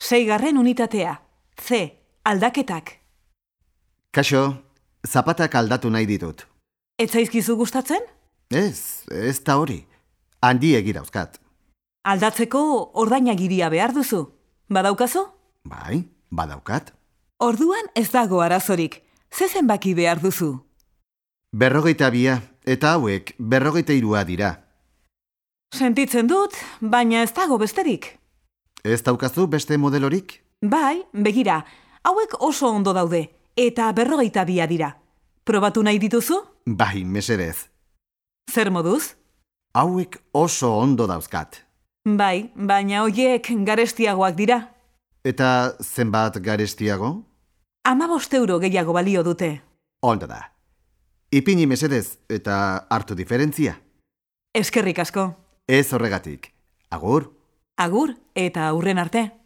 Seigarren unitatea. C. Aldaketak. Kaixo, zapatak aldatu nahi ditut. Ez zaizkizu gustatzen? Ez, ez da hori. Handi egirauzkat. Aldatzeko ordainagiria behar duzu. Badaukazu? Bai, badaukat. Orduan ez dago arazorik. Ze zenbaki behar duzu? Berrogeita bia, eta hauek berrogeita irua dira. Sentitzen dut, baina ez dago besterik. Ez daukazu beste modelorik? Bai, begira, hauek oso ondo daude, eta berrogeita bia dira. Probatu nahi dituzu? Bai, mesedez. Zer moduz? Hauek oso ondo dauzkat. Bai, baina hoiek garestiagoak dira. Eta zenbat garestiago? Ama euro gehiago balio dute. Ondo da. Ipini mesedez eta hartu diferentzia. Eskerrik asko. Ez horregatik. Agur. Agur eta aurren arte.